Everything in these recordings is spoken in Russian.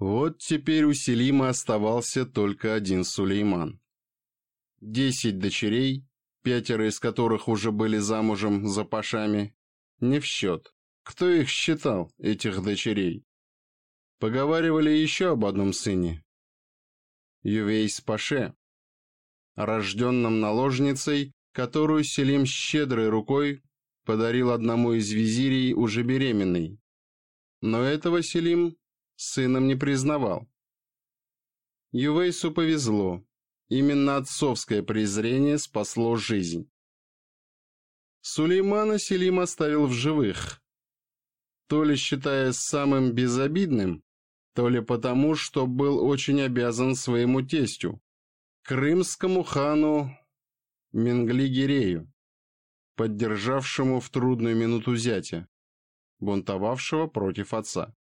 Вот теперь у Селима оставался только один Сулейман. Десять дочерей, пятеро из которых уже были замужем за пашами, не в счет. Кто их считал, этих дочерей? Поговаривали еще об одном сыне. Ювейс Паше, рожденном наложницей, которую Селим щедрой рукой подарил одному из визирей уже беременной. Но этого Селим сыном не признавал. Ювейсу повезло. Именно отцовское презрение спасло жизнь. Сулеймана Селим оставил в живых, то ли считая самым безобидным, то ли потому, что был очень обязан своему тестю, крымскому хану менгли поддержавшему в трудную минуту зятя, бунтовавшего против отца.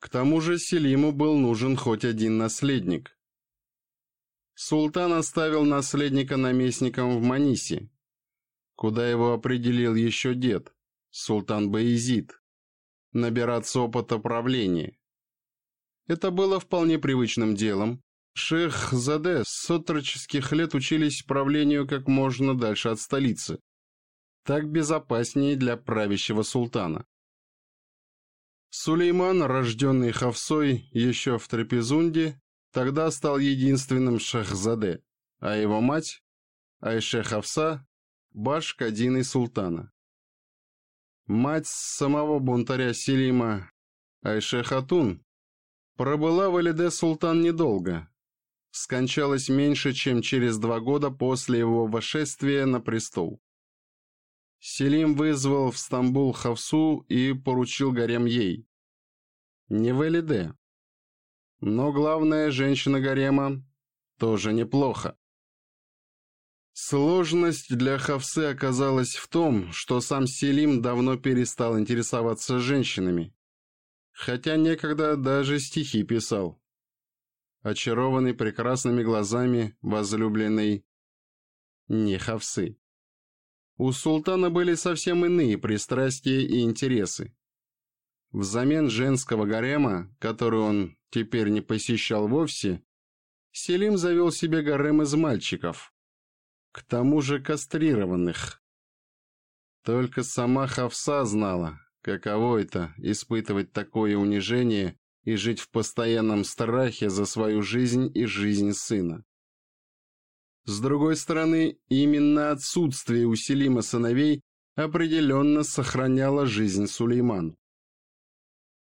К тому же Селиму был нужен хоть один наследник. Султан оставил наследника наместником в Манисе, куда его определил еще дед, султан Баизид, набираться опыта правления. Это было вполне привычным делом. Шех Заде с отроческих лет учились правлению как можно дальше от столицы. Так безопаснее для правящего султана. Сулейман, рожденный Хавсой еще в Трапезунде, тогда стал единственным шахзаде, а его мать, Айше Хавса, баш Кадины Султана. Мать самого бунтаря Селима, Айше Хатун, пробыла в Элиде Султан недолго, скончалась меньше, чем через два года после его вошествия на престол. Селим вызвал в Стамбул Хавсу и поручил гарем ей. Не Велиде. Но главная женщина гарема тоже неплохо. Сложность для Хавсы оказалась в том, что сам Селим давно перестал интересоваться женщинами, хотя некогда даже стихи писал. Очарованный прекрасными глазами возлюбленной не Хавсы. У султана были совсем иные пристрастия и интересы. Взамен женского гарема, который он теперь не посещал вовсе, Селим завел себе гарем из мальчиков, к тому же кастрированных. Только сама Хавса знала, каково это – испытывать такое унижение и жить в постоянном страхе за свою жизнь и жизнь сына. С другой стороны, именно отсутствие у Селима сыновей определенно сохраняло жизнь Сулейману.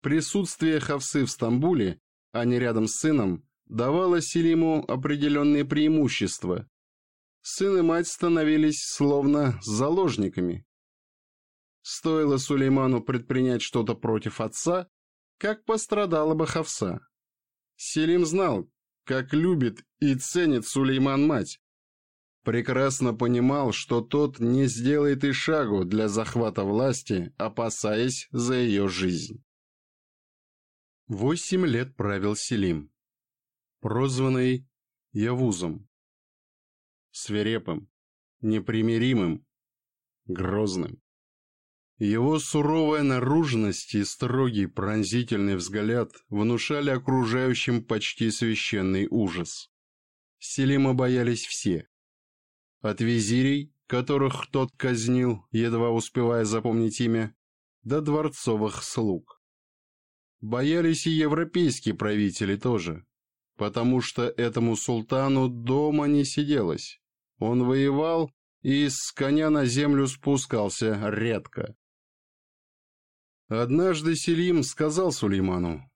Присутствие Хавсы в Стамбуле, а не рядом с сыном, давало Селиму определенные преимущества. Сын и мать становились словно заложниками. Стоило Сулейману предпринять что-то против отца, как пострадала бы Хавса. Селим знал, как любит и ценит Сулейман мать, прекрасно понимал, что тот не сделает и шагу для захвата власти, опасаясь за ее жизнь. Восемь лет правил Селим, прозванный Явузом, свирепым, непримиримым, грозным. Его суровая наружность и строгий пронзительный взгляд внушали окружающим почти священный ужас. Селима боялись все, от визирей, которых тот казнил, едва успевая запомнить имя, до дворцовых слуг. Боялись и европейские правители тоже, потому что этому султану дома не сиделось. Он воевал и с коня на землю спускался редко. Однажды Селим сказал Сулейману,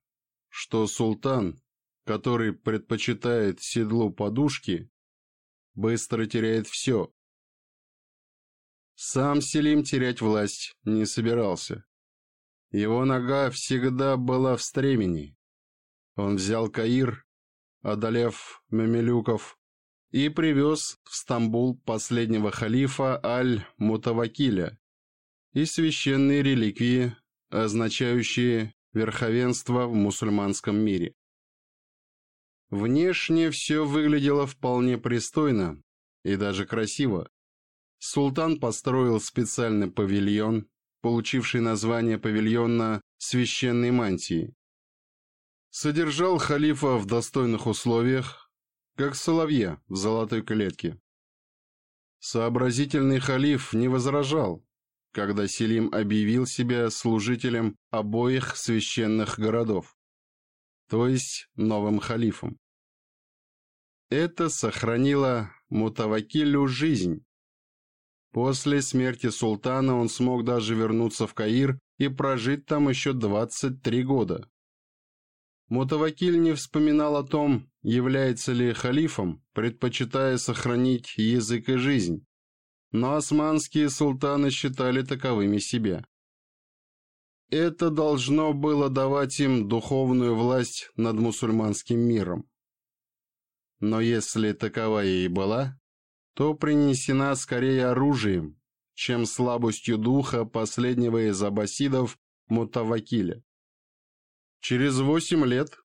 что султан, который предпочитает седлу подушки, быстро теряет все. Сам Селим терять власть не собирался. Его нога всегда была в стремени. Он взял Каир, одолев мамилюков, и привез в Стамбул последнего халифа Аль-Мутавакиля и священные реликвии, означающие верховенство в мусульманском мире. Внешне все выглядело вполне пристойно и даже красиво. Султан построил специальный павильон, получивший название павильона священной мантии. Содержал халифа в достойных условиях, как соловья в золотой клетке. Сообразительный халиф не возражал, когда Селим объявил себя служителем обоих священных городов, то есть новым халифом. Это сохранило Мутавакилю жизнь. После смерти султана он смог даже вернуться в Каир и прожить там еще 23 года. Мутавакиль не вспоминал о том, является ли халифом, предпочитая сохранить язык и жизнь, но османские султаны считали таковыми себя. Это должно было давать им духовную власть над мусульманским миром но если таковая и была, то принесена скорее оружием, чем слабостью духа последнего из аббасидов Мутавакиля. Через восемь лет,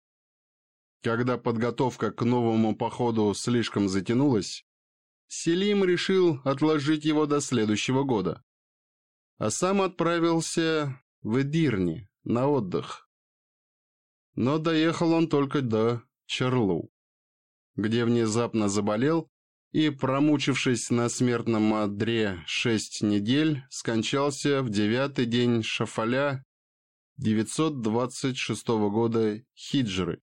когда подготовка к новому походу слишком затянулась, Селим решил отложить его до следующего года, а сам отправился в Эдирни на отдых. Но доехал он только до Черлу где внезапно заболел и, промучившись на смертном одре шесть недель, скончался в девятый день Шафаля 926 года Хиджры.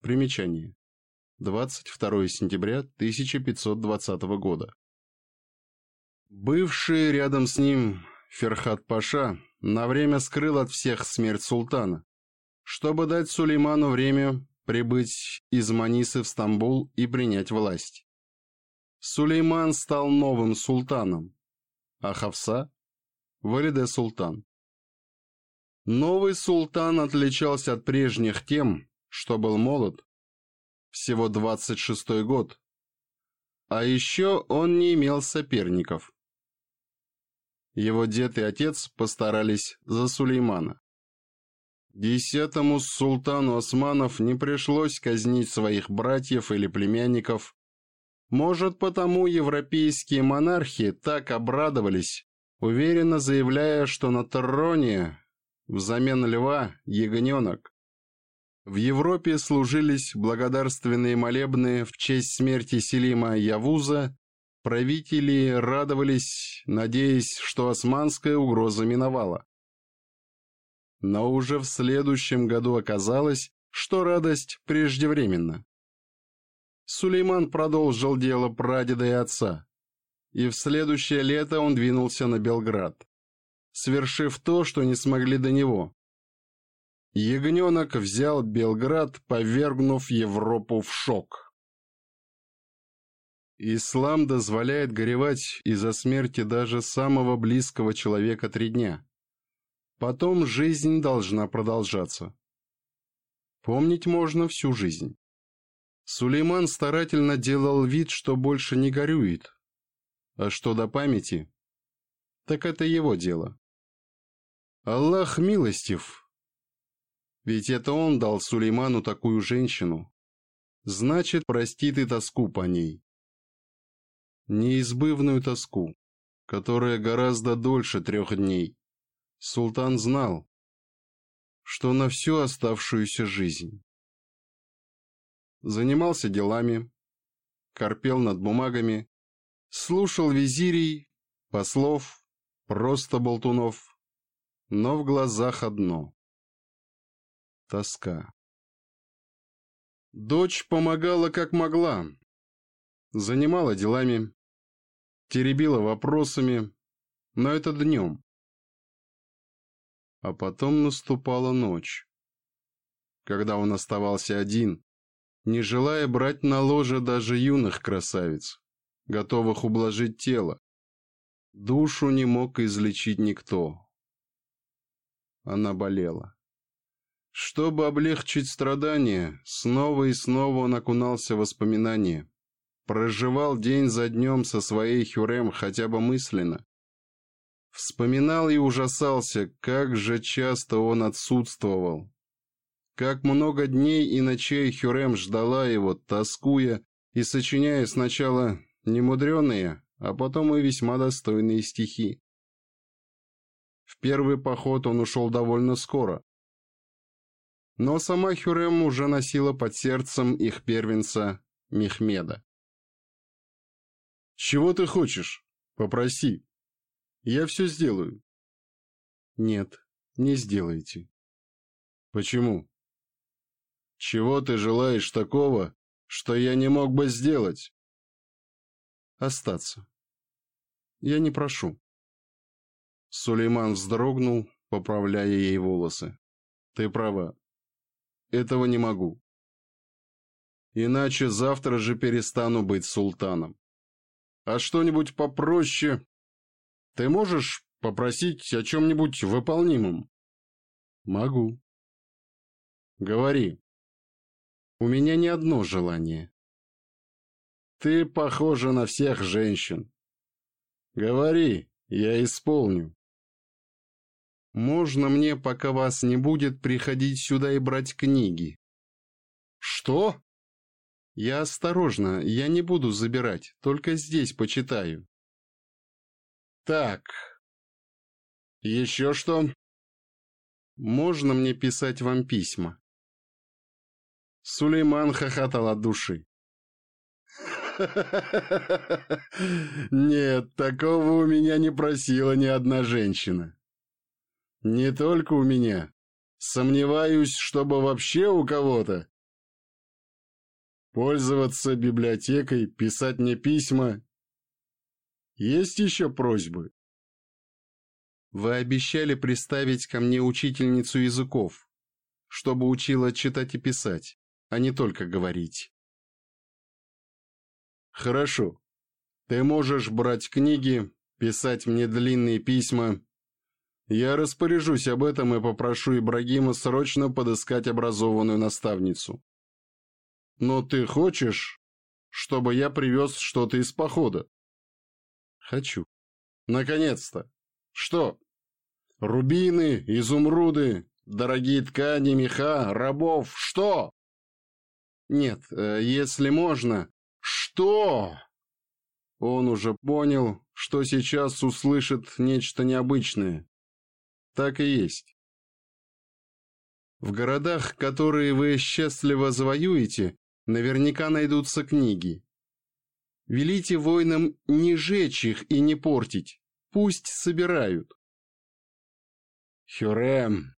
Примечание. 22 сентября 1520 года. Бывший рядом с ним Ферхат Паша на время скрыл от всех смерть султана, чтобы дать Сулейману время прибыть из Манисы в Стамбул и принять власть. Сулейман стал новым султаном, а Хавса – Валиде султан. Новый султан отличался от прежних тем, что был молод, всего 26 год, а еще он не имел соперников. Его дед и отец постарались за Сулеймана. Десятому султану османов не пришлось казнить своих братьев или племянников. Может, потому европейские монархи так обрадовались, уверенно заявляя, что на троне взамен льва ягненок. В Европе служились благодарственные молебны в честь смерти Селима Явуза, правители радовались, надеясь, что османская угроза миновала но уже в следующем году оказалось, что радость преждевременна. Сулейман продолжил дело прадеда и отца, и в следующее лето он двинулся на Белград, свершив то, что не смогли до него. Ягненок взял Белград, повергнув Европу в шок. Ислам дозволяет горевать из-за смерти даже самого близкого человека три дня – Потом жизнь должна продолжаться. Помнить можно всю жизнь. Сулейман старательно делал вид, что больше не горюет. А что до памяти? Так это его дело. Аллах милостив. Ведь это он дал Сулейману такую женщину. Значит, простит и тоску по ней. Неизбывную тоску, которая гораздо дольше трех дней. Султан знал, что на всю оставшуюся жизнь. Занимался делами, корпел над бумагами, слушал визирей, послов, просто болтунов, но в глазах одно — тоска. Дочь помогала как могла, занимала делами, теребила вопросами, но это днем. А потом наступала ночь, когда он оставался один, не желая брать на ложе даже юных красавиц, готовых ублажить тело. Душу не мог излечить никто. Она болела. Чтобы облегчить страдания, снова и снова он окунался в воспоминания. Проживал день за днем со своей Хюрем хотя бы мысленно. Вспоминал и ужасался, как же часто он отсутствовал. Как много дней и ночей Хюрем ждала его, тоскуя и сочиняя сначала немудреные, а потом и весьма достойные стихи. В первый поход он ушел довольно скоро. Но сама Хюрем уже носила под сердцем их первенца Мехмеда. «Чего ты хочешь? Попроси», я все сделаю. Нет, не сделаете. Почему? Чего ты желаешь такого, что я не мог бы сделать? Остаться. Я не прошу. Сулейман вздрогнул, поправляя ей волосы. Ты права. Этого не могу. Иначе завтра же перестану быть султаном. А что-нибудь попроще ты можешь попросить о чем-нибудь выполнимом? Могу. Говори. У меня не одно желание. Ты похожа на всех женщин. Говори, я исполню. Можно мне, пока вас не будет, приходить сюда и брать книги? Что? Я осторожно, я не буду забирать, только здесь почитаю. Так. Еще что? Можно мне писать вам письма? Сулейман хохотал от души. Нет, такого у меня не просила ни одна женщина. Не только у меня. Сомневаюсь, чтобы вообще у кого-то. Пользоваться библиотекой, писать мне письма есть еще просьбы?» «Вы обещали приставить ко мне учительницу языков, чтобы учила читать и писать, а не только говорить». «Хорошо. Ты можешь брать книги, писать мне длинные письма. Я распоряжусь об этом и попрошу Ибрагима срочно подыскать образованную наставницу. Но ты хочешь, чтобы я привез что-то из похода?» «Хочу». «Наконец-то! Что?» «Рубины, изумруды, дорогие ткани, меха, рабов, что?» «Нет, э, если можно...» «Что?» Он уже понял, что сейчас услышит нечто необычное. Так и есть. В городах, которые вы счастливо завоюете, наверняка найдутся книги. Велите воинам не жечь их и не портить. Пусть собирают. Хюрем,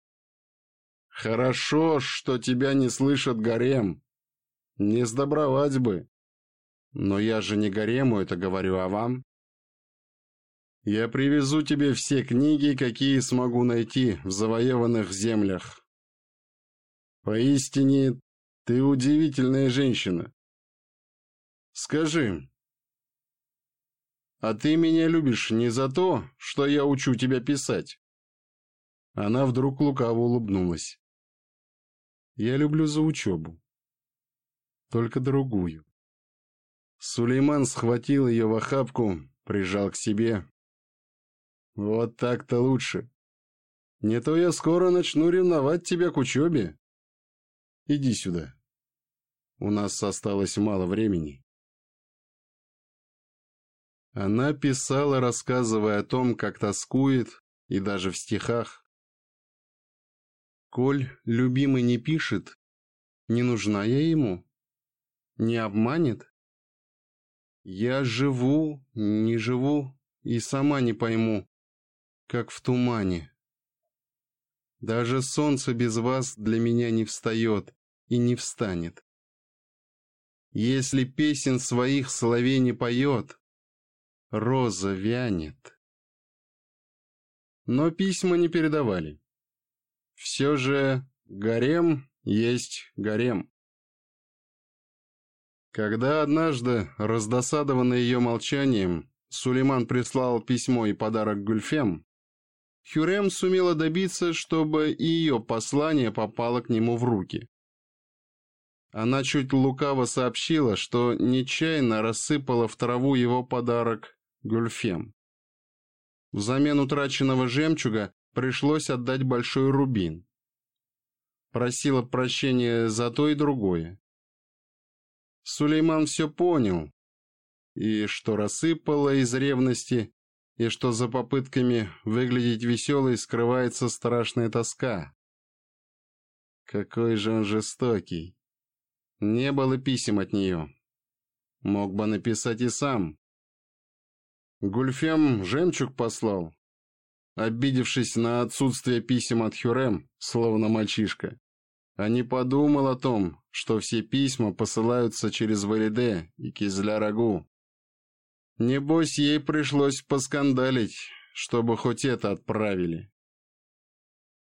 хорошо, что тебя не слышат гарем. Не сдобровать бы. Но я же не гарему это говорю, а вам. Я привезу тебе все книги, какие смогу найти в завоеванных землях. Поистине, ты удивительная женщина. Скажи, а ты меня любишь не за то, что я учу тебя писать. Она вдруг лукаво улыбнулась. Я люблю за учебу. Только другую. Сулейман схватил ее в охапку, прижал к себе. Вот так-то лучше. Не то я скоро начну ревновать тебя к учебе. Иди сюда. У нас осталось мало времени. Она писала, рассказывая о том, как тоскует, и даже в стихах. «Коль любимый не пишет, не нужна я ему? Не обманет? Я живу, не живу, и сама не пойму, как в тумане. Даже солнце без вас для меня не встает и не встанет. Если песен своих соловей не поет, Роза вянет. Но письма не передавали. Все же гарем есть гарем. Когда однажды, раздосадованный ее молчанием, Сулейман прислал письмо и подарок Гульфем, Хюрем сумела добиться, чтобы и ее послание попало к нему в руки. Она чуть лукаво сообщила, что нечаянно рассыпала в траву его подарок Гульфем. Взамен утраченного жемчуга пришлось отдать большой рубин. Просила прощения за то и другое. Сулейман все понял, и что рассыпало из ревности, и что за попытками выглядеть веселой скрывается страшная тоска. Какой же он жестокий. Не было писем от нее. Мог бы написать и сам. Гульфем жемчуг послал, обидевшись на отсутствие писем от Хюрем, словно мальчишка, а не подумал о том, что все письма посылаются через Валиде и Кизля-Рагу. Небось, ей пришлось поскандалить, чтобы хоть это отправили.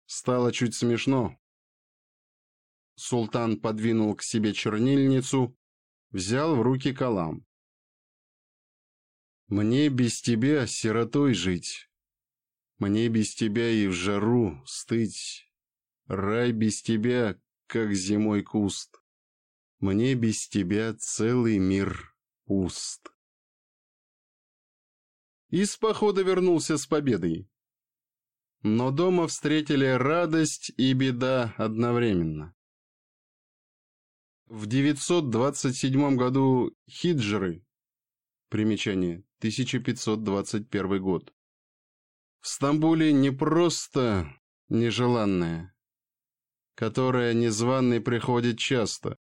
Стало чуть смешно. Султан подвинул к себе чернильницу, взял в руки калам. Мне без тебя сиротой жить, Мне без тебя и в жару стыть, Рай без тебя, как зимой куст, Мне без тебя целый мир пуст. Из похода вернулся с победой. Но дома встретили радость и беда одновременно. В 927 году хиджры Примечание. 1521 год. В Стамбуле не просто нежеланная, которая незваный приходит часто.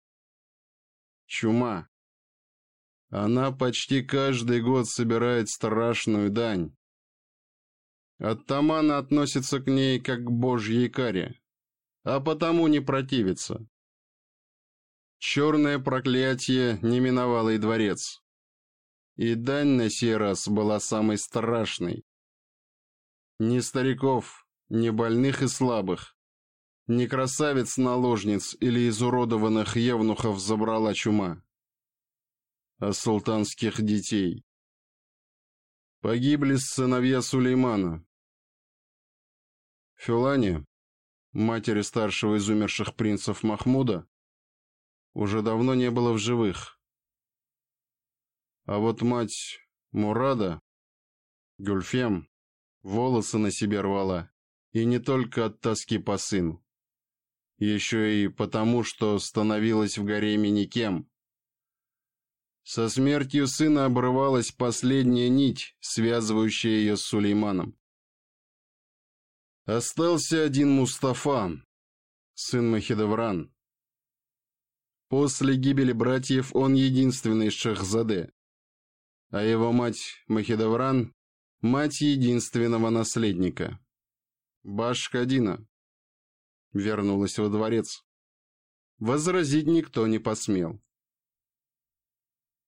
Чума. Она почти каждый год собирает страшную дань. Оттамана относится к ней как к божьей каре, а потому не противится. Черное проклятие не миновало и дворец. И дань на сей раз была самой страшной. Ни стариков, ни больных и слабых, ни красавец наложниц или изуродованных евнухов забрала чума, а султанских детей. Погибли сыновья Сулеймана. Фюлане, матери старшего из умерших принцев Махмуда, уже давно не было в живых. А вот мать Мурада, Гюльфем, волосы на себе рвала, и не только от тоски по сыну. Еще и потому, что становилась в гареме никем. Со смертью сына обрывалась последняя нить, связывающая ее с Сулейманом. Остался один Мустафа, сын Махидевран. После гибели братьев он единственный шахзаде, а его мать Махидавран – мать единственного наследника. Башкадина вернулась во дворец. Возразить никто не посмел.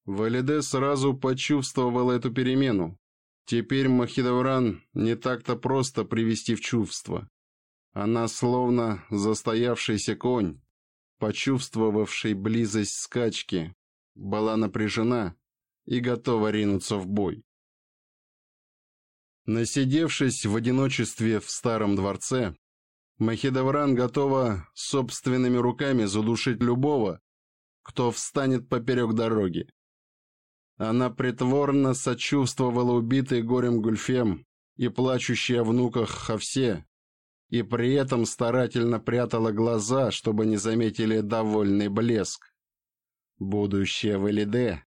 Валиде сразу почувствовал эту перемену. Теперь Махидавран не так-то просто привести в чувство. Она словно застоявшийся конь, почувствовавший близость скачки, была напряжена, и готова ринуться в бой. Насидевшись в одиночестве в старом дворце, Махидавран готова собственными руками задушить любого, кто встанет поперек дороги. Она притворно сочувствовала убитой горем Гульфем и плачущей о внуках Хавсе, и при этом старательно прятала глаза, чтобы не заметили довольный блеск. Будущее в Элиде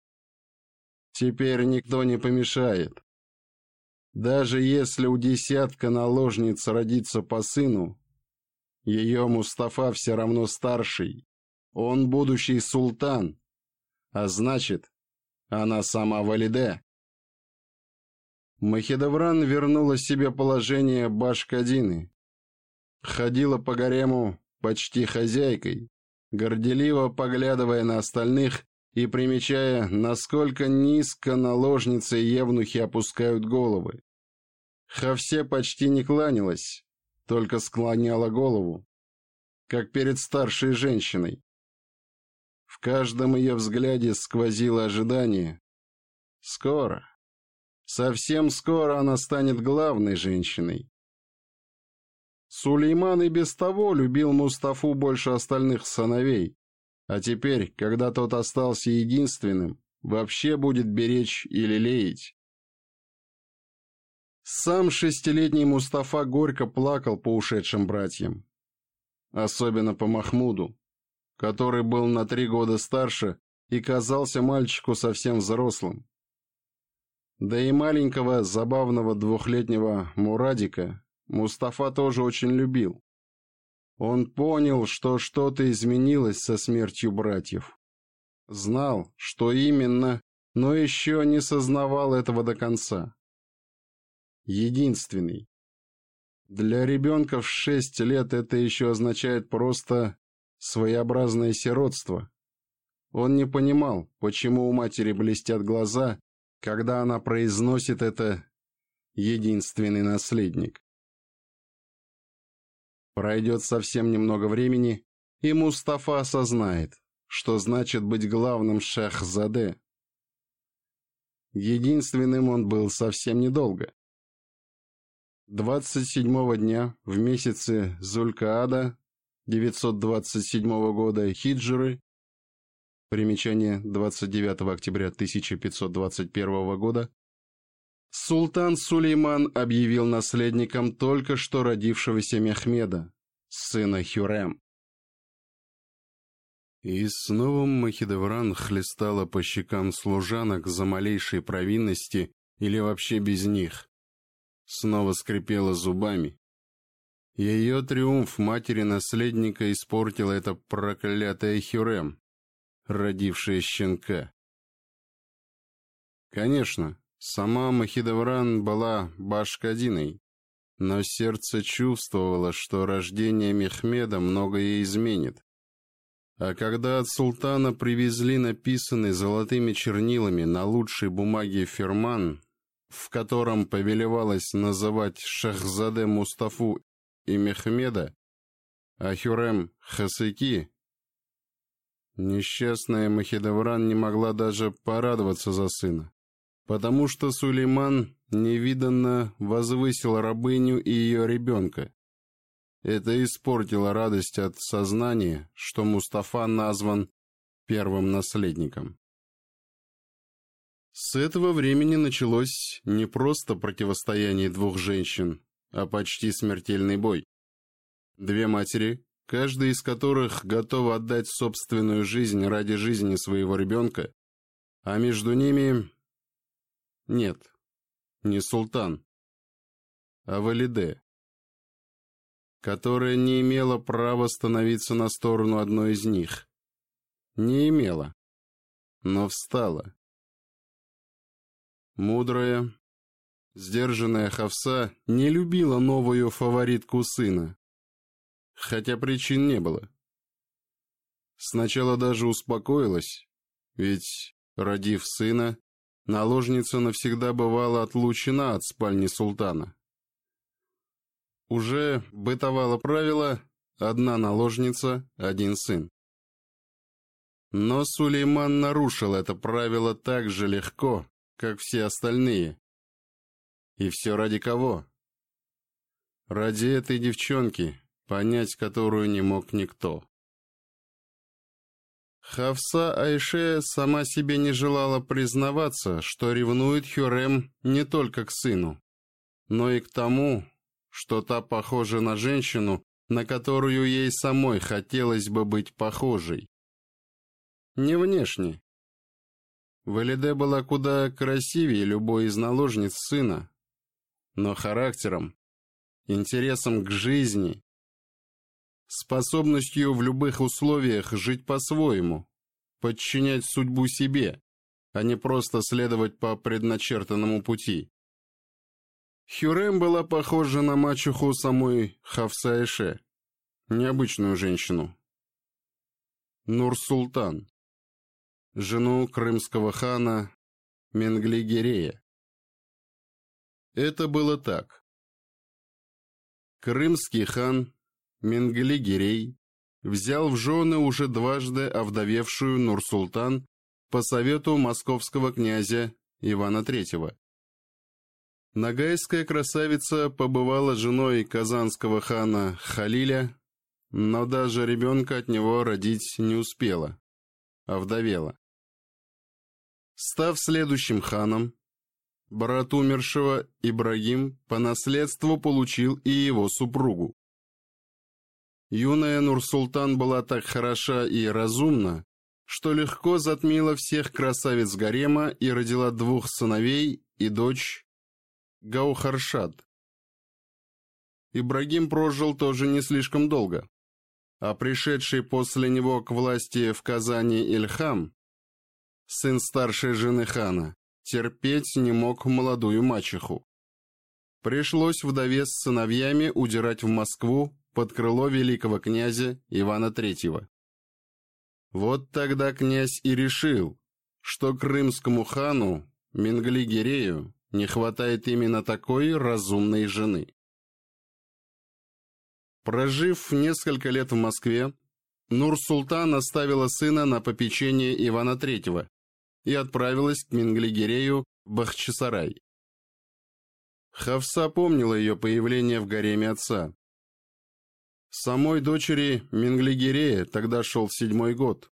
Теперь никто не помешает. Даже если у десятка наложниц родится по сыну, ее Мустафа все равно старший. Он будущий султан. А значит, она сама Валиде. Махидавран вернула себе положение Башкадины. Ходила по гарему почти хозяйкой, горделиво поглядывая на остальных и примечая, насколько низко наложницы и евнухи опускают головы. Хавсе почти не кланялась, только склоняла голову, как перед старшей женщиной. В каждом ее взгляде сквозило ожидание. Скоро, совсем скоро она станет главной женщиной. Сулейман и без того любил Мустафу больше остальных сыновей, а теперь, когда тот остался единственным, вообще будет беречь или лелеять. Сам шестилетний Мустафа горько плакал по ушедшим братьям. Особенно по Махмуду, который был на три года старше и казался мальчику совсем взрослым. Да и маленького, забавного двухлетнего Мурадика Мустафа тоже очень любил. Он понял, что что-то изменилось со смертью братьев. Знал, что именно, но еще не сознавал этого до конца. Единственный. Для ребенка в шесть лет это еще означает просто своеобразное сиротство. Он не понимал, почему у матери блестят глаза, когда она произносит это «единственный наследник». Пройдет совсем немного времени, и Мустафа осознает, что значит быть главным шахзаде. Единственным он был совсем недолго. 27 дня в месяце Зулькаада 927 года хиджры, примечание 29 октября 1521 года, Султан Сулейман объявил наследником только что родившегося Мехмеда, сына Хюрем. И снова Махидевран хлестала по щекам служанок за малейшие провинности или вообще без них. Снова скрипела зубами. Ее триумф матери-наследника испортила эта проклятая Хюрем, родившая щенка. Конечно, Сама Махидавран была Башкадиной, но сердце чувствовало, что рождение Мехмеда многое изменит. А когда от султана привезли написанный золотыми чернилами на лучшей бумаге ферман, в котором повелевалось называть Шахзаде Мустафу и Мехмеда, а Хюрем Хасыки, несчастная Махидавран не могла даже порадоваться за сына потому что Сулейман невиданно возвысил рабыню и ее ребенка. Это испортило радость от сознания, что Мустафа назван первым наследником. С этого времени началось не просто противостояние двух женщин, а почти смертельный бой. Две матери, каждая из которых готова отдать собственную жизнь ради жизни своего ребенка, а между ними нет, не султан, а Валиде, которая не имела права становиться на сторону одной из них. Не имела, но встала. Мудрая, сдержанная Хавса не любила новую фаворитку сына, хотя причин не было. Сначала даже успокоилась, ведь, родив сына, Наложница навсегда бывала отлучена от спальни султана. Уже бытовало правило «одна наложница, один сын». Но Сулейман нарушил это правило так же легко, как все остальные. И все ради кого? Ради этой девчонки, понять которую не мог никто. Хавса Айше сама себе не желала признаваться, что ревнует Хюрем не только к сыну, но и к тому, что та похожа на женщину, на которую ей самой хотелось бы быть похожей. Не внешне. Валиде была куда красивее любой из наложниц сына, но способностью в любых условиях жить по-своему, подчинять судьбу себе, а не просто следовать по предначертанному пути. Хюрем была похожа на мачеху самой Хавсаэше, необычную женщину. Нур-Султан, жену крымского хана Менглигерея. Это было так. Крымский хан Менгли взял в жены уже дважды овдовевшую Нур-Султан по совету московского князя Ивана III. Ногайская красавица побывала женой казанского хана Халиля, но даже ребенка от него родить не успела, овдовела. Став следующим ханом, брат умершего Ибрагим по наследству получил и его супругу. Юная Нурсултан была так хороша и разумна, что легко затмила всех красавиц гарема и родила двух сыновей и дочь Гаухаршад. Ибрагим прожил тоже не слишком долго, а пришедший после него к власти в Казани Ильхам, сын старшей жены хана, терпеть не мог молодую мачеху. Пришлось вдове с сыновьями удирать в Москву под крыло великого князя Ивана III. Вот тогда князь и решил, что крымскому хану Менгли-Гирею не хватает именно такой разумной жены. Прожив несколько лет в Москве, Нур-Султан оставила сына на попечение Ивана III и отправилась к Менгли-Гирею в Бахчисарай. Хавса помнила ее появление в гареме отца, Самой дочери Менглигерея тогда шел седьмой год.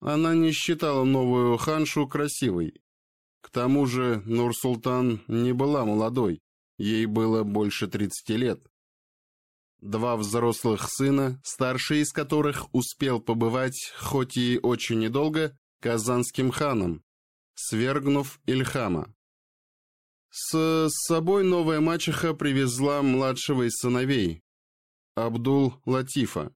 Она не считала новую ханшу красивой. К тому же Нур-Султан не была молодой, ей было больше тридцати лет. Два взрослых сына, старший из которых успел побывать, хоть и очень недолго, казанским ханом, свергнув Ильхама. С собой новая мачеха привезла младшего из сыновей, Абдул Латифа.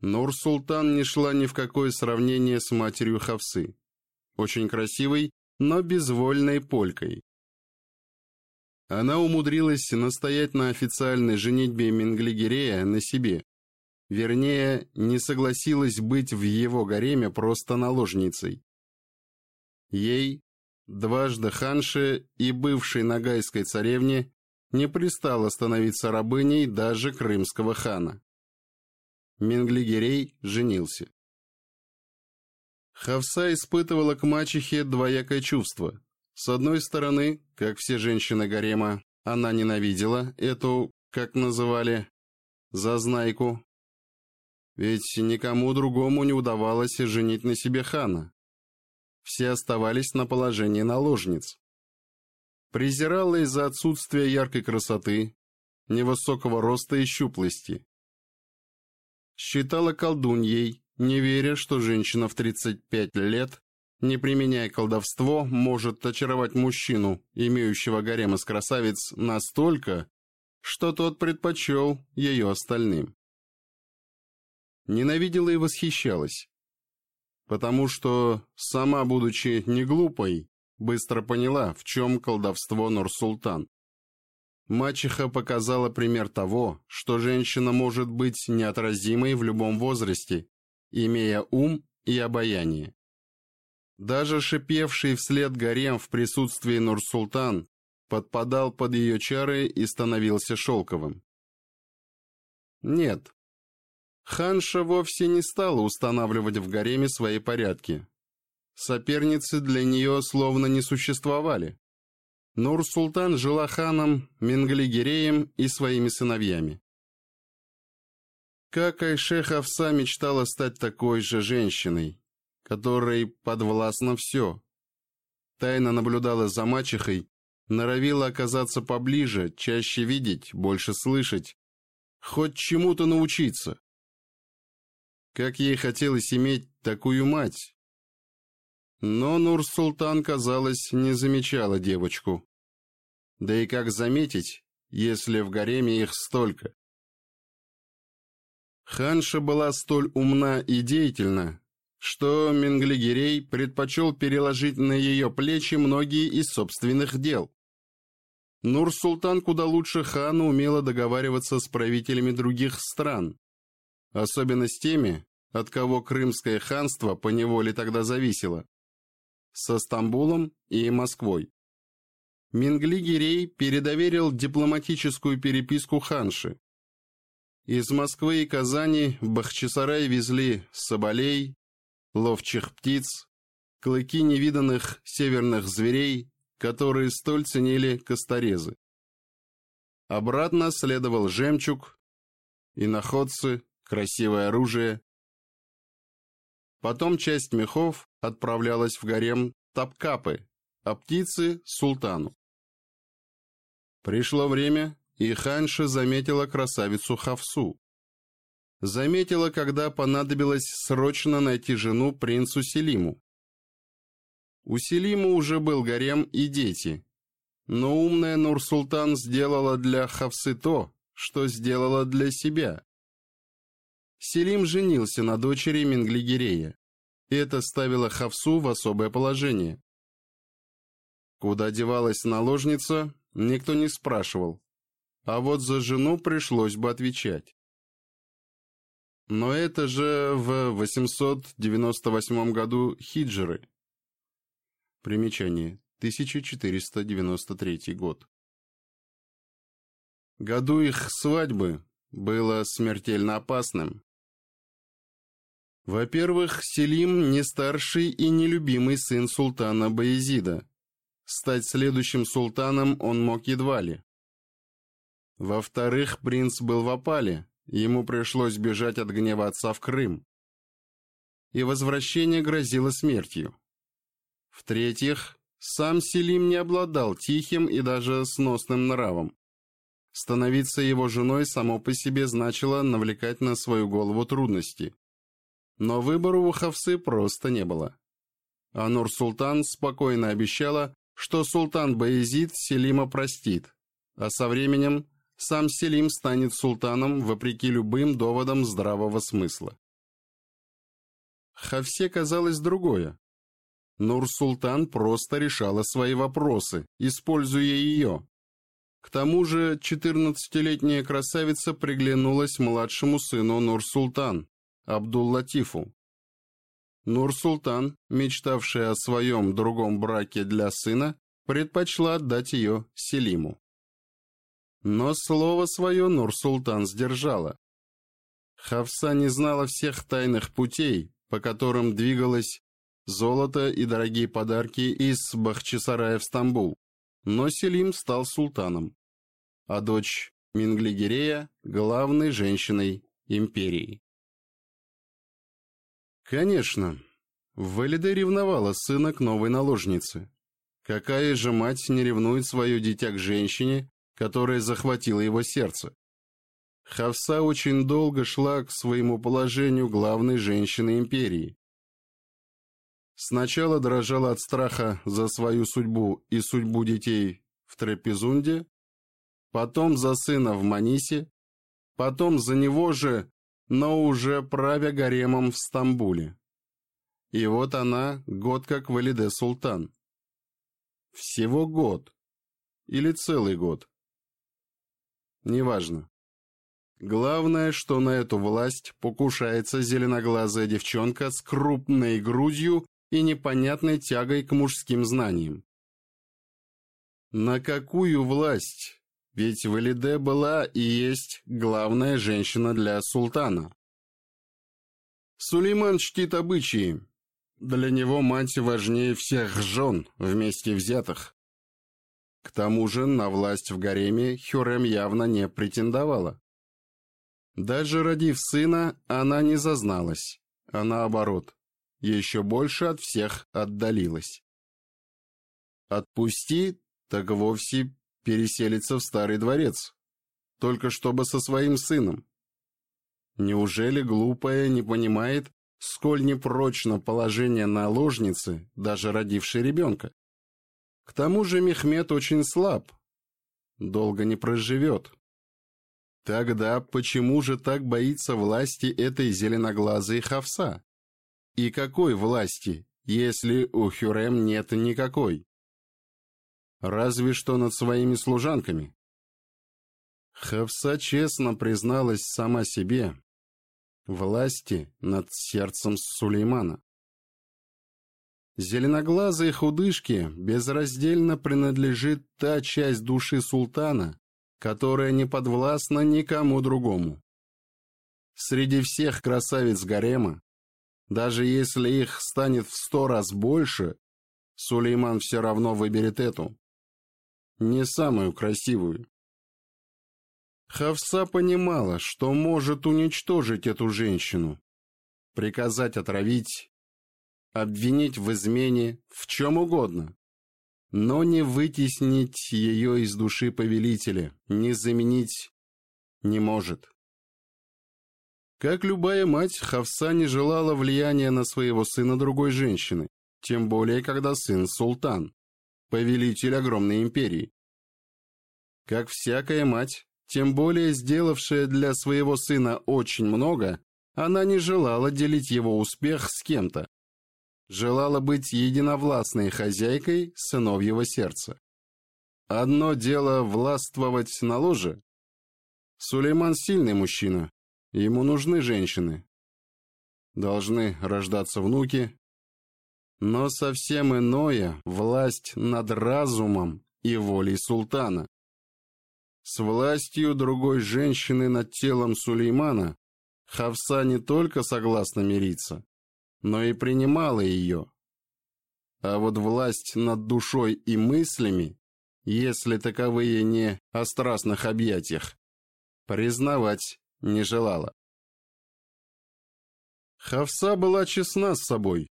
Нур-Султан не шла ни в какое сравнение с матерью Хавсы. Очень красивой, но безвольной полькой. Она умудрилась настоять на официальной женитьбе Менглигерея на себе. Вернее, не согласилась быть в его гареме просто наложницей. Ей, дважды ханше и бывшей нагайской царевне, не пристало становиться рабыней даже крымского хана. Менглигерей женился. Хавса испытывала к мачехе двоякое чувство. С одной стороны, как все женщины гарема, она ненавидела эту, как называли, зазнайку. Ведь никому другому не удавалось женить на себе хана. Все оставались на положении наложниц презирала из-за отсутствия яркой красоты, невысокого роста и щуплости. Считала колдуньей, не веря, что женщина в 35 лет, не применяя колдовство, может очаровать мужчину, имеющего гарем из красавиц, настолько, что тот предпочел ее остальным. Ненавидела и восхищалась, потому что, сама будучи не глупой, быстро поняла, в чем колдовство Нур-Султан. Мачеха показала пример того, что женщина может быть неотразимой в любом возрасте, имея ум и обаяние. Даже шипевший вслед гарем в присутствии Нур-Султан подпадал под ее чары и становился шелковым. Нет, Ханша вовсе не стала устанавливать в гареме свои порядки, соперницы для нее словно не существовали. Нур-Султан жила ханом, Менгалигереем и своими сыновьями. Как Айшех Овса мечтала стать такой же женщиной, которой подвластно все. Тайно наблюдала за мачехой, норовила оказаться поближе, чаще видеть, больше слышать, хоть чему-то научиться. Как ей хотелось иметь такую мать, но Нур-Султан, казалось, не замечала девочку. Да и как заметить, если в гареме их столько? Ханша была столь умна и деятельна, что Менглигерей предпочел переложить на ее плечи многие из собственных дел. Нур-Султан куда лучше хана умела договариваться с правителями других стран, особенно с теми, от кого Крымское ханство поневоле тогда зависело со Стамбулом и Москвой. Мингли Гирей передоверил дипломатическую переписку ханши. Из Москвы и Казани в Бахчисарай везли соболей, ловчих птиц, клыки невиданных северных зверей, которые столь ценили косторезы. Обратно следовал жемчуг, иноходцы, красивое оружие. Потом часть мехов, отправлялась в гарем Тапкапы, а птицы — султану. Пришло время, и Ханша заметила красавицу Хавсу. Заметила, когда понадобилось срочно найти жену принцу Селиму. У Селима уже был гарем и дети, но умная Нур-Султан сделала для Хавсы то, что сделала для себя. Селим женился на дочери Менглигерея и это ставило Хавсу в особое положение. Куда девалась наложница, никто не спрашивал, а вот за жену пришлось бы отвечать. Но это же в 898 году хиджры. Примечание. 1493 год. Году их свадьбы было смертельно опасным. Во-первых, Селим не старший и нелюбимый сын султана Баязида. Стать следующим султаном он мог едва ли. Во-вторых, принц был в опале, ему пришлось бежать от гнева отца в Крым. И возвращение грозило смертью. В-третьих, сам Селим не обладал тихим и даже сносным нравом. Становиться его женой само по себе значило навлекать на свою голову трудности. Но выбора у Хавсы просто не было. А Нур-Султан спокойно обещала, что султан Баязид Селима простит, а со временем сам Селим станет султаном вопреки любым доводам здравого смысла. Хавсе казалось другое. Нур-Султан просто решала свои вопросы, используя ее. К тому же 14-летняя красавица приглянулась младшему сыну Нур-Султан, عبداللطیفوں Нур سلطان мечтавшая о своем другом браке для сына, предпочла отдать ее Селиму. Но слово свое Нур-Султан сдержала. Хавса не знала всех тайных путей, по которым двигалось золото и дорогие подарки из Бахчисарая в Стамбул, но Селим стал султаном, а дочь Минглигерея – главной женщиной империи. Конечно. Валида ревновала сына к новой наложнице. Какая же мать не ревнует свое дитя к женщине, которая захватила его сердце? Хавса очень долго шла к своему положению главной женщины империи. Сначала дрожала от страха за свою судьбу и судьбу детей в Трапезунде, потом за сына в Манисе, потом за него же но уже правя гаремом в Стамбуле. И вот она год как Валиде Султан. Всего год. Или целый год. Неважно. Главное, что на эту власть покушается зеленоглазая девчонка с крупной грудью и непонятной тягой к мужским знаниям. На какую власть? ведь Валиде была и есть главная женщина для султана. Сулейман чтит обычаи. Для него мать важнее всех жен вместе взятых. К тому же на власть в гареме Хюрем явно не претендовала. Даже родив сына, она не зазналась, а наоборот, еще больше от всех отдалилась. Отпусти, так вовсе переселиться в старый дворец, только чтобы со своим сыном. Неужели глупая не понимает, сколь непрочно положение наложницы, даже родившей ребенка? К тому же Мехмед очень слаб, долго не проживет. Тогда почему же так боится власти этой зеленоглазой хавса? И какой власти, если у Хюрем нет никакой? Разве что над своими служанками. Хавса честно призналась сама себе. Власти над сердцем Сулеймана. Зеленоглазые худышки безраздельно принадлежит та часть души султана, которая не подвластна никому другому. Среди всех красавиц гарема, даже если их станет в сто раз больше, Сулейман все равно выберет эту не самую красивую. Хавса понимала, что может уничтожить эту женщину, приказать отравить, обвинить в измене, в чем угодно, но не вытеснить ее из души повелителя, не заменить не может. Как любая мать, Хавса не желала влияния на своего сына другой женщины, тем более, когда сын султан повелитель огромной империи. Как всякая мать, тем более сделавшая для своего сына очень много, она не желала делить его успех с кем-то. Желала быть единовластной хозяйкой сыновьего сердца. Одно дело властвовать на ложе. Сулейман сильный мужчина, ему нужны женщины. Должны рождаться внуки, но совсем иное – власть над разумом и волей султана. С властью другой женщины над телом Сулеймана Хавса не только согласна мириться, но и принимала ее. А вот власть над душой и мыслями, если таковые не о страстных объятиях, признавать не желала. Хавса была честна с собой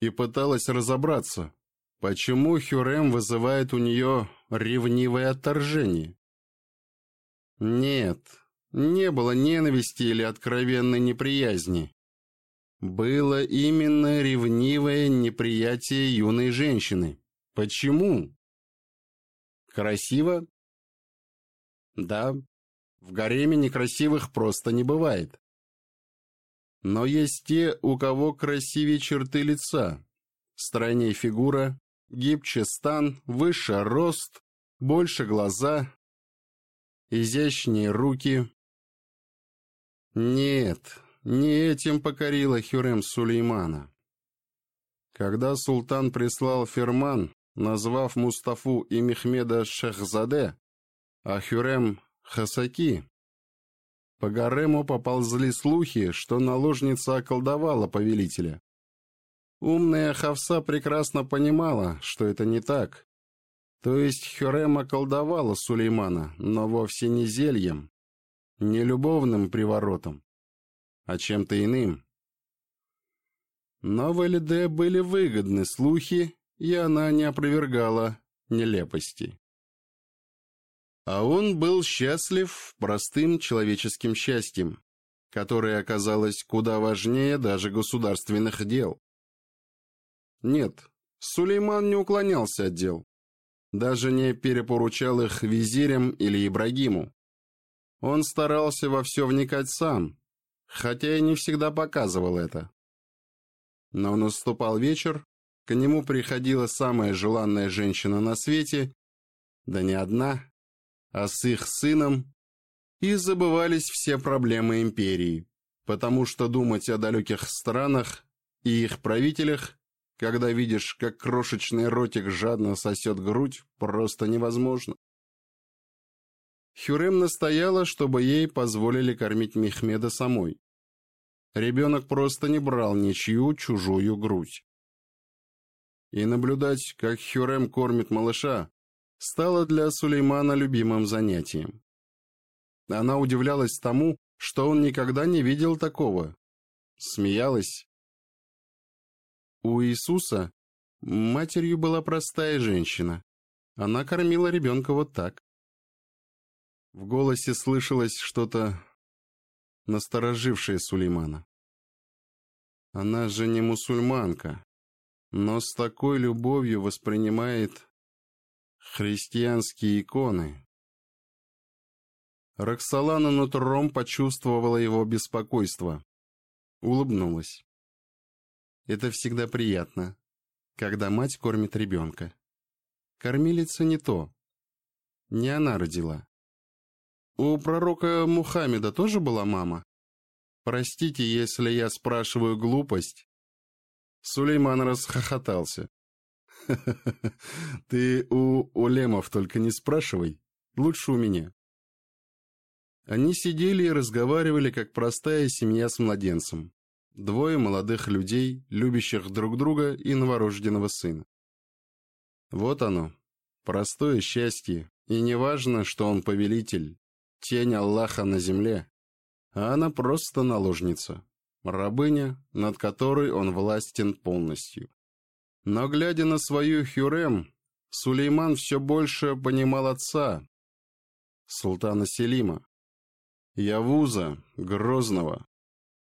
и пыталась разобраться, почему Хюрем вызывает у нее ревнивое отторжение. Нет, не было ненависти или откровенной неприязни. Было именно ревнивое неприятие юной женщины. Почему? Красиво? Да, в гареме некрасивых просто не бывает. Но есть те, у кого красивее черты лица, стройнее фигура, гибче стан, выше рост, больше глаза, изящнее руки. Нет, не этим покорила Хюрем Сулеймана. Когда султан прислал ферман, назвав Мустафу и Мехмеда Шехзаде, а Хюрем Хасаки, по-гарему поползли слухи, что наложница околдовала повелителя. Умная Хавса прекрасно понимала, что это не так. То есть Хюрем околдовала Сулеймана, но вовсе не зельем, не любовным приворотом, а чем-то иным. Но в Элиде были выгодны слухи, и она не опровергала нелепости. А он был счастлив простым человеческим счастьем, которое оказалось куда важнее даже государственных дел. Нет, Сулейман не уклонялся от дел, даже не перепоручал их визирям или Ибрагиму. Он старался во все вникать сам, хотя и не всегда показывал это. Но наступал вечер, к нему приходила самая желанная женщина на свете, да не одна, а с их сыном, и забывались все проблемы империи, потому что думать о далеких странах и их правителях, когда видишь, как крошечный ротик жадно сосет грудь, просто невозможно. Хюрем настояла, чтобы ей позволили кормить Мехмеда самой. Ребенок просто не брал ничью чужую грудь. И наблюдать, как Хюрем кормит малыша, стало для Сулеймана любимым занятием. Она удивлялась тому, что он никогда не видел такого. Смеялась. У Иисуса матерью была простая женщина. Она кормила ребенка вот так. В голосе слышалось что-то, насторожившее Сулеймана. Она же не мусульманка, но с такой любовью воспринимает Христианские иконы. Роксолана нутром почувствовала его беспокойство. Улыбнулась. Это всегда приятно, когда мать кормит ребенка. Кормилица не то. Не она родила. У пророка Мухаммеда тоже была мама? Простите, если я спрашиваю глупость. Сулейман расхохотался. Ты у Олемов только не спрашивай. Лучше у меня. Они сидели и разговаривали, как простая семья с младенцем. Двое молодых людей, любящих друг друга и новорожденного сына. Вот оно, простое счастье, и не важно, что он повелитель, тень Аллаха на земле, а она просто наложница, рабыня, над которой он властен полностью. Но глядя на свою Хюрем, Сулейман все больше понимал отца, султана Селима, Явуза, Грозного,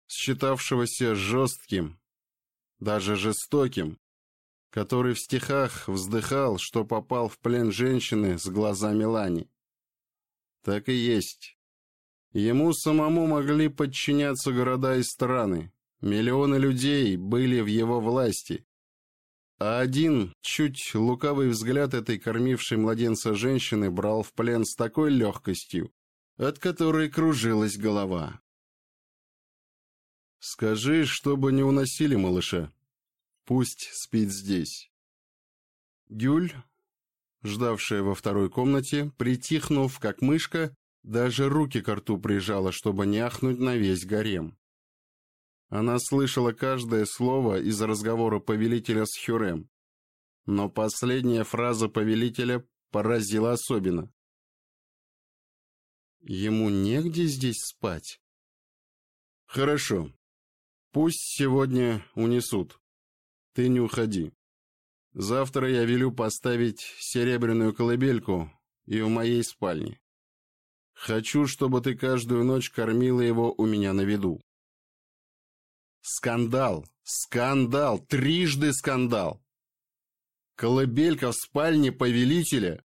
считавшегося жестким, даже жестоким, который в стихах вздыхал, что попал в плен женщины с глазами Лани. Так и есть. Ему самому могли подчиняться города и страны. Миллионы людей были в его власти. А А один чуть лукавый взгляд этой кормившей младенца женщины брал в плен с такой легкостью, от которой кружилась голова. «Скажи, чтобы не уносили малыша. Пусть спит здесь». Гюль, ждавшая во второй комнате, притихнув, как мышка, даже руки к рту прижала, чтобы не ахнуть на весь гарем. Она слышала каждое слово из разговора повелителя с Хюрем. Но последняя фраза повелителя поразила особенно. «Ему негде здесь спать?» «Хорошо. Пусть сегодня унесут. Ты не уходи. Завтра я велю поставить серебряную колыбельку и в моей спальне. Хочу, чтобы ты каждую ночь кормила его у меня на виду». Скандал! Скандал! Трижды скандал! Колыбелька в спальне повелителя?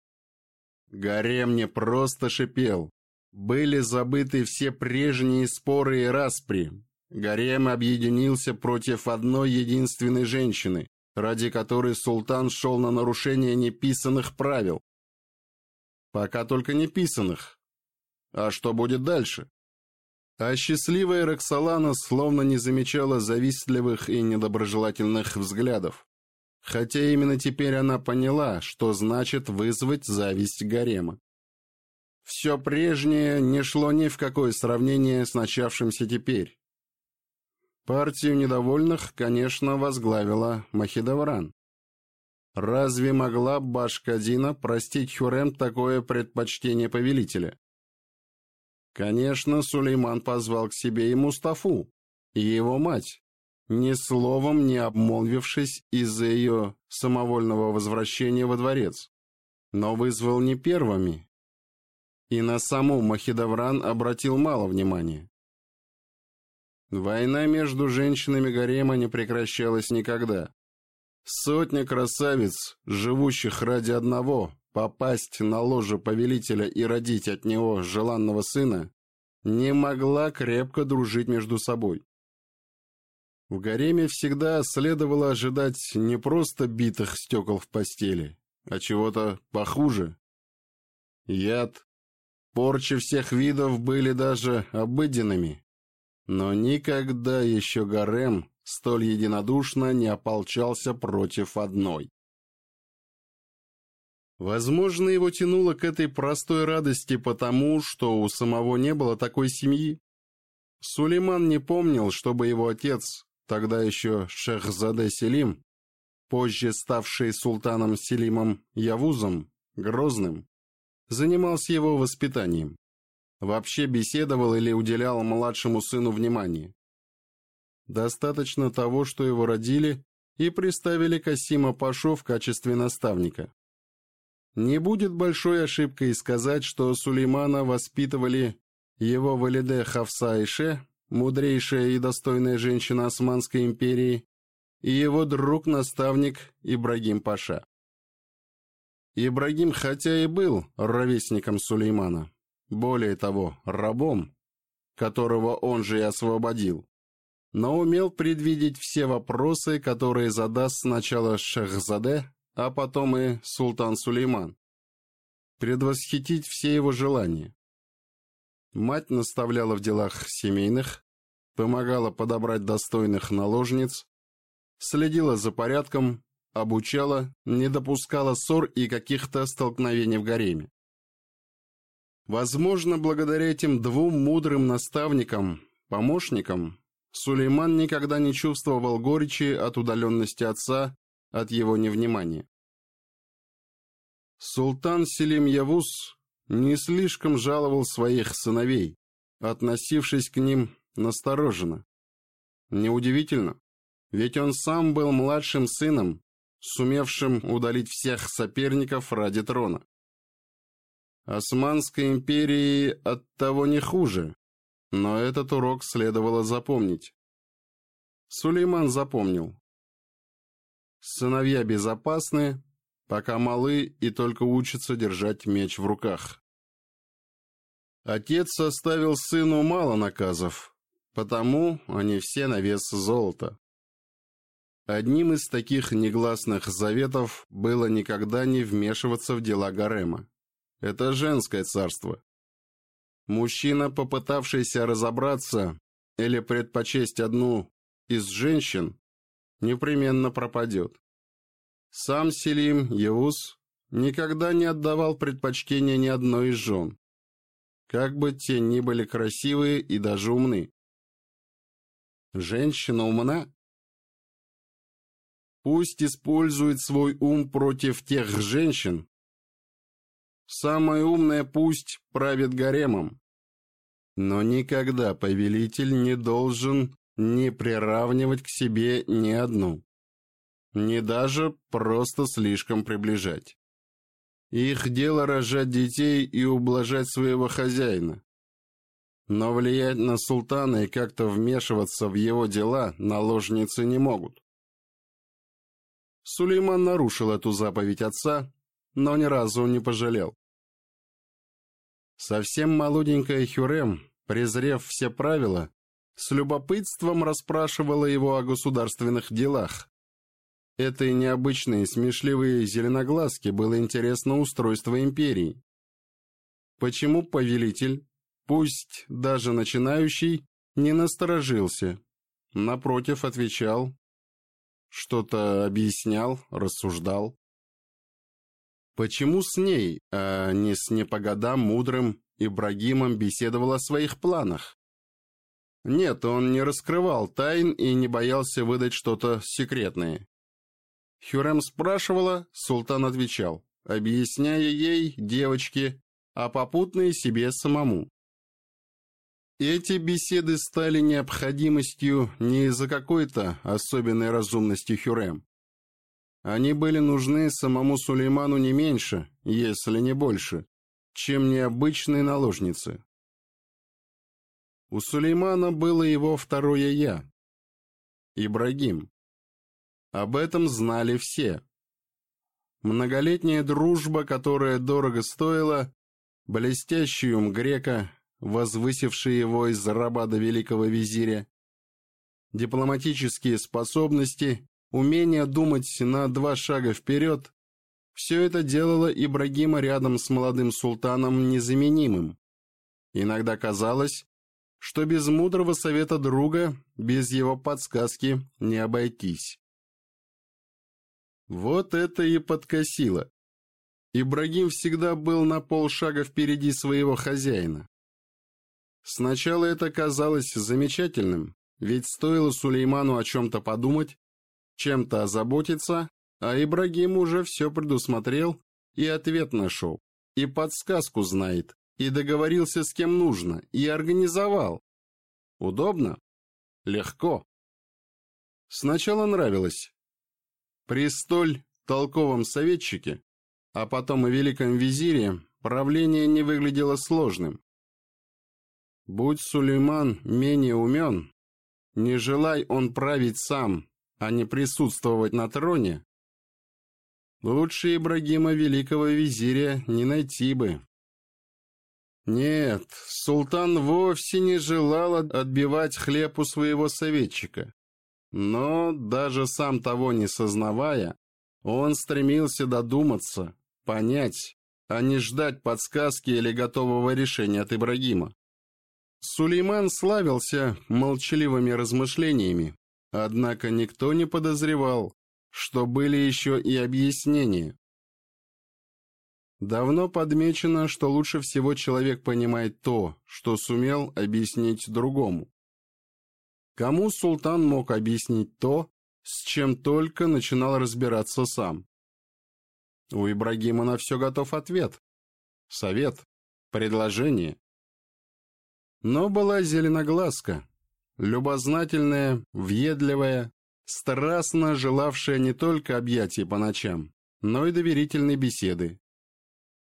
Гарем не просто шипел. Были забыты все прежние споры и распри. Гарем объединился против одной единственной женщины, ради которой султан шел на нарушение неписанных правил. Пока только неписанных. А что будет дальше? А счастливая Роксолана словно не замечала завистливых и недоброжелательных взглядов. Хотя именно теперь она поняла, что значит вызвать зависть гарема. Все прежнее не шло ни в какое сравнение с начавшимся теперь. Партию недовольных, конечно, возглавила Махидавран. Разве могла Башкадина простить Хюрем такое предпочтение повелителя? Конечно, Сулейман позвал к себе и Мустафу, и его мать, ни словом не обмолвившись из-за ее самовольного возвращения во дворец, но вызвал не первыми. И на саму Махидавран обратил мало внимания. Война между женщинами гарема не прекращалась никогда. Сотня красавиц, живущих ради одного попасть на ложе повелителя и родить от него желанного сына, не могла крепко дружить между собой. В гареме всегда следовало ожидать не просто битых стекол в постели, а чего-то похуже. Яд, порчи всех видов были даже обыденными, но никогда еще гарем столь единодушно не ополчался против одной. Возможно, его тянуло к этой простой радости потому, что у самого не было такой семьи. Сулейман не помнил, чтобы его отец, тогда еще Шехзаде Селим, позже ставший султаном Селимом Явузом, Грозным, занимался его воспитанием. Вообще беседовал или уделял младшему сыну внимание. Достаточно того, что его родили и приставили Касима Пашу в качестве наставника. Не будет большой ошибкой сказать, что Сулеймана воспитывали его валиде Хавсаише, мудрейшая и достойная женщина Османской империи, и его друг-наставник Ибрагим Паша. Ибрагим хотя и был ровесником Сулеймана, более того, рабом, которого он же и освободил, но умел предвидеть все вопросы, которые задаст сначала Шахзаде, а потом и султан Сулейман, предвосхитить все его желания. Мать наставляла в делах семейных, помогала подобрать достойных наложниц, следила за порядком, обучала, не допускала ссор и каких-то столкновений в гареме. Возможно, благодаря этим двум мудрым наставникам, помощникам, Сулейман никогда не чувствовал горечи от удаленности отца от его невнимания. Султан Селим Явус не слишком жаловал своих сыновей, относившись к ним настороженно. Неудивительно, ведь он сам был младшим сыном, сумевшим удалить всех соперников ради трона. Османской империи от того не хуже, но этот урок следовало запомнить. Сулейман запомнил. Сыновья безопасны, пока малы и только учатся держать меч в руках. Отец составил сыну мало наказов, потому они все на вес золота. Одним из таких негласных заветов было никогда не вмешиваться в дела гарема. Это женское царство. Мужчина, попытавшийся разобраться или предпочесть одну из женщин, непременно пропадет. Сам Селим, Еус, никогда не отдавал предпочтения ни одной из жен, как бы те ни были красивые и даже умны. Женщина умна? Пусть использует свой ум против тех женщин. Самая умная пусть правит гаремом. Но никогда повелитель не должен не приравнивать к себе ни одну, не даже просто слишком приближать. Их дело рожать детей и ублажать своего хозяина. Но влиять на султана и как-то вмешиваться в его дела наложницы не могут. Сулейман нарушил эту заповедь отца, но ни разу не пожалел. Совсем молоденькая Хюрем, презрев все правила, с любопытством расспрашивала его о государственных делах. Этой необычной смешливой зеленоглазке было интересно устройство империи. Почему повелитель, пусть даже начинающий, не насторожился? Напротив, отвечал, что-то объяснял, рассуждал. Почему с ней, а не с непогодам мудрым Ибрагимом беседовал о своих планах? Нет, он не раскрывал тайн и не боялся выдать что-то секретное. Хюрем спрашивала, султан отвечал, объясняя ей, девочке, а попутные себе самому. Эти беседы стали необходимостью не из-за какой-то особенной разумности Хюрем. Они были нужны самому Сулейману не меньше, если не больше, чем необычные наложницы. У Сулеймана было его второе «я» — Ибрагим. Об этом знали все. Многолетняя дружба, которая дорого стоила, блестящий ум грека, возвысивший его из раба до великого визиря, дипломатические способности, умение думать на два шага вперед – все это делало Ибрагима рядом с молодым султаном незаменимым. Иногда казалось, что без мудрого совета друга, без его подсказки не обойтись. Вот это и подкосило. Ибрагим всегда был на полшага впереди своего хозяина. Сначала это казалось замечательным, ведь стоило Сулейману о чем-то подумать, чем-то озаботиться, а Ибрагим уже все предусмотрел и ответ нашел, и подсказку знает, и договорился с кем нужно, и организовал. Удобно? Легко. Сначала нравилось. При столь толковом советчике, а потом и великом визире, правление не выглядело сложным. Будь Сулейман менее умен, не желай он править сам, а не присутствовать на троне, лучше Ибрагима великого визиря не найти бы. Нет, султан вовсе не желал отбивать хлеб у своего советчика. Но, даже сам того не сознавая, он стремился додуматься, понять, а не ждать подсказки или готового решения от Ибрагима. Сулейман славился молчаливыми размышлениями, однако никто не подозревал, что были еще и объяснения. Давно подмечено, что лучше всего человек понимает то, что сумел объяснить другому. Кому султан мог объяснить то, с чем только начинал разбираться сам? У Ибрагима на все готов ответ. Совет. Предложение. Но была зеленоглазка. Любознательная, въедливая, страстно желавшая не только объятий по ночам, но и доверительной беседы,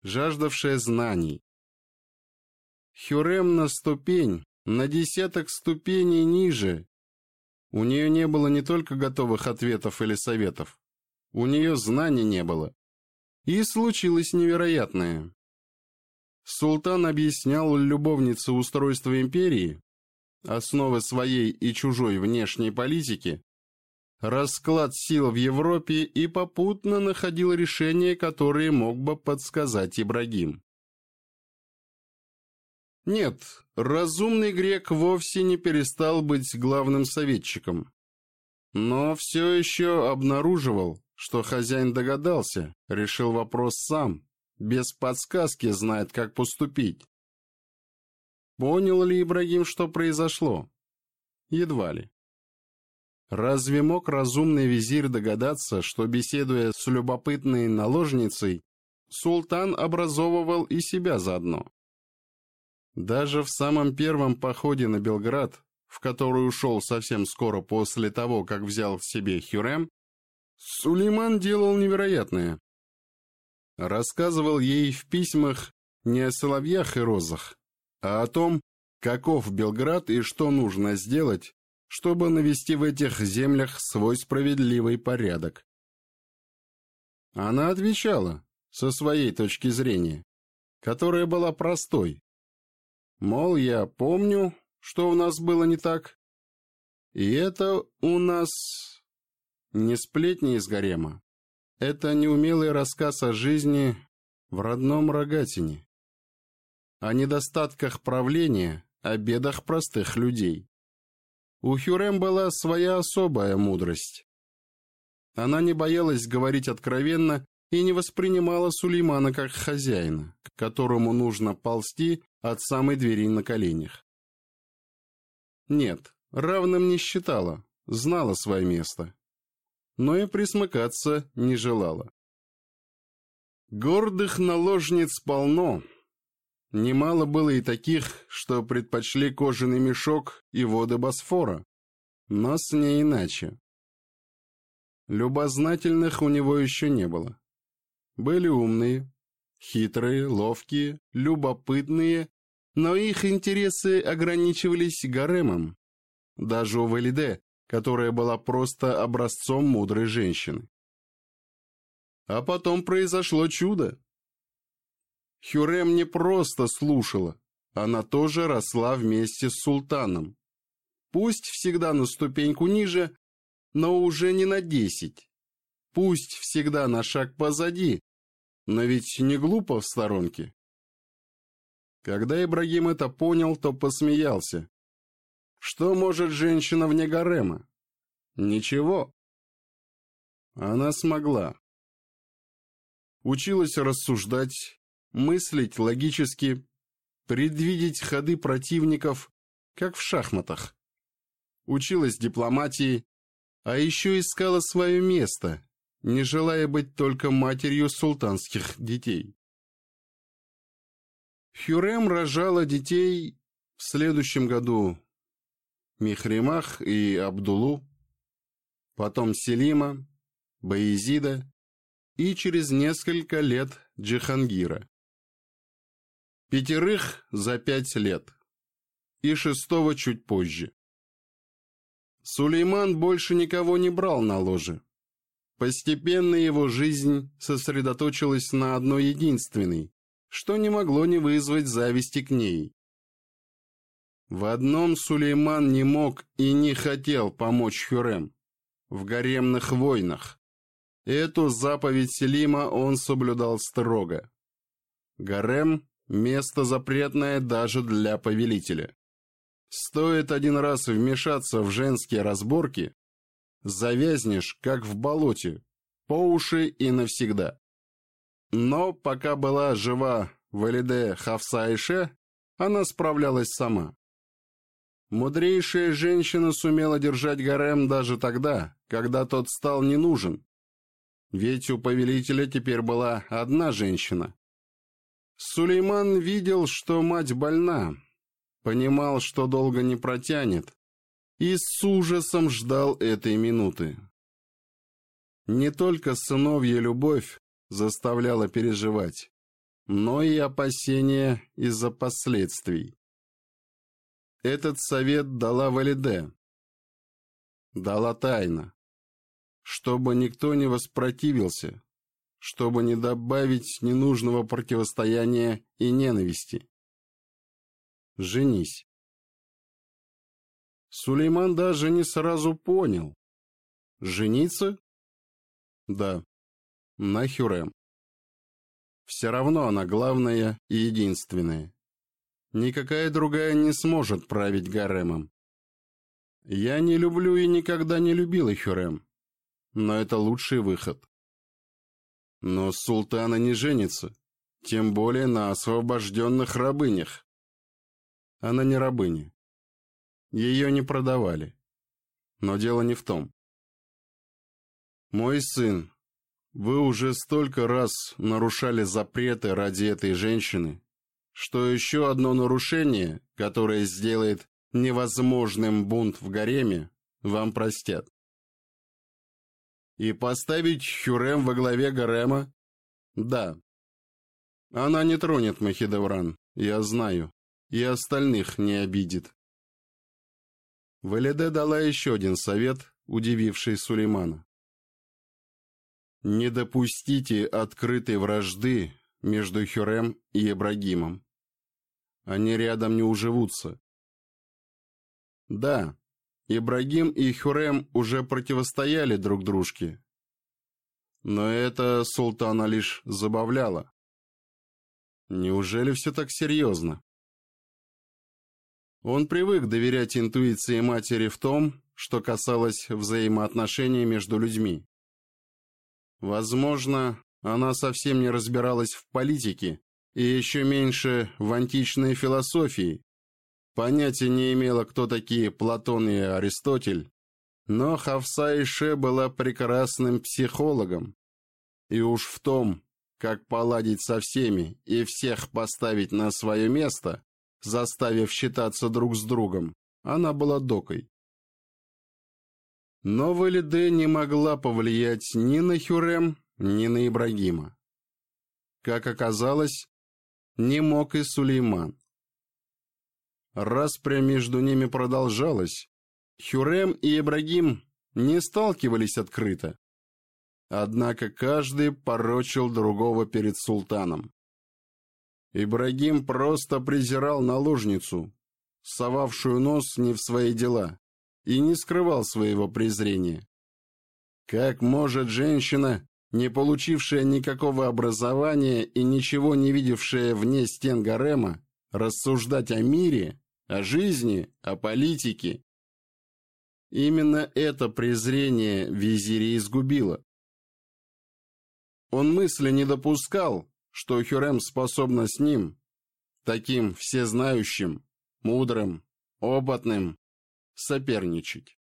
жаждавшая знаний. Хюрем на ступень, на десяток ступеней ниже. У нее не было не только готовых ответов или советов. У нее знаний не было. И случилось невероятное. Султан объяснял любовнице устройство империи, основы своей и чужой внешней политики, расклад сил в Европе и попутно находил решения, которые мог бы подсказать Ибрагим. Нет, разумный грек вовсе не перестал быть главным советчиком. Но все еще обнаруживал, что хозяин догадался, решил вопрос сам, без подсказки знает, как поступить. Понял ли Ибрагим, что произошло? Едва ли. Разве мог разумный визирь догадаться, что, беседуя с любопытной наложницей, султан образовывал и себя заодно? Даже в самом первом походе на Белград, в который ушел совсем скоро после того, как взял в себе Хюрем, Сулейман делал невероятное. Рассказывал ей в письмах не о соловьях и розах, а чтобы навести в этих землях свой справедливый порядок. Она отвечала со своей точки зрения, которая была простой. Мол, я помню, что у нас было не так, и это у нас не сплетни из гарема. Это неумелый рассказ о жизни в родном рогатине, о недостатках правления, о бедах простых людей. У Хюрем была своя особая мудрость. Она не боялась говорить откровенно и не воспринимала Сулеймана как хозяина, к которому нужно ползти от самой двери на коленях. Нет, равным не считала, знала свое место, но и присмыкаться не желала. Гордых наложниц полно, Немало было и таких, что предпочли кожаный мешок и воды Босфора, но с ней иначе. Любознательных у него еще не было. Были умные, хитрые, ловкие, любопытные, но их интересы ограничивались гаремом. Даже у Валиде, которая была просто образцом мудрой женщины. А потом произошло чудо. Хюрем не просто слушала, она тоже росла вместе с султаном. Пусть всегда на ступеньку ниже, но уже не на десять. Пусть всегда на шаг позади, но ведь не глупо в сторонке. Когда Ибрагим это понял, то посмеялся. Что может женщина вне гарема? Ничего. Она смогла. Училась рассуждать, мыслить логически, предвидеть ходы противников, как в шахматах. Училась дипломатии, а еще искала свое место, не желая быть только матерью султанских детей. Хюрем рожала детей в следующем году Михримах и Абдулу, потом Селима, Баизида и через несколько лет Джихангира пятерых за пять лет и шестого чуть позже. Сулейман больше никого не брал на ложе. Постепенно его жизнь сосредоточилась на одной единственной, что не могло не вызвать зависти к ней. В одном Сулейман не мог и не хотел помочь Хюрем – в гаремных войнах. Эту заповедь Селима он соблюдал строго. Гарем Место запретное даже для повелителя. Стоит один раз вмешаться в женские разборки, завязнешь, как в болоте, по уши и навсегда. Но пока была жива Валиде Хавсаише, она справлялась сама. Мудрейшая женщина сумела держать гарем даже тогда, когда тот стал не нужен. Ведь у повелителя теперь была одна женщина, Сулейман видел, что мать больна, понимал, что долго не протянет, и с ужасом ждал этой минуты. Не только сыновья любовь заставляла переживать, но и опасения из-за последствий. Этот совет дала Валиде. Дала тайна, чтобы никто не воспротивился, чтобы не добавить ненужного противостояния и ненависти. Женись. Сулейман даже не сразу понял. Жениться? Да. На Хюрем. Все равно она главная и единственная. Никакая другая не сможет править гаремом. Я не люблю и никогда не любила Хюрем. Но это лучший выход. Но султана не женится, тем более на освобожденных рабынях. Она не рабыня. Ее не продавали. Но дело не в том. Мой сын, вы уже столько раз нарушали запреты ради этой женщины, что еще одно нарушение, которое сделает невозможным бунт в гареме, вам простят и поставить Хюрем во главе Гарема? Да. Она не тронет Махидевран, я знаю, и остальных не обидит. Валиде дала еще один совет, удививший Сулеймана. «Не допустите открытой вражды между Хюрем и Ибрагимом. Они рядом не уживутся». «Да, Ибрагим и Хюрем уже противостояли друг дружке. Но это султана лишь забавляло. Неужели все так серьезно? Он привык доверять интуиции матери в том, что касалось взаимоотношений между людьми. Возможно, она совсем не разбиралась в политике и еще меньше в античной философии. Понятия не имела, кто такие Платон и Аристотель, но Хавсаише была прекрасным психологом. И уж в том, как поладить со всеми и всех поставить на свое место, заставив считаться друг с другом, она была докой. Но Валиде не могла повлиять ни на Хюрем, ни на Ибрагима. Как оказалось, не мог и Сулейман. Распря между ними продолжалась. Хюрем и Ибрагим не сталкивались открыто. Однако каждый порочил другого перед султаном. Ибрагим просто презирал наложницу, совавшую нос не в свои дела, и не скрывал своего презрения. Как может женщина, не получившая никакого образования и ничего не видевшая вне стен гарема, рассуждать о мире, о жизни, о политике. Именно это презрение визири изгубило. Он мысли не допускал, что Хюрем способна с ним, таким всезнающим, мудрым, опытным, соперничать.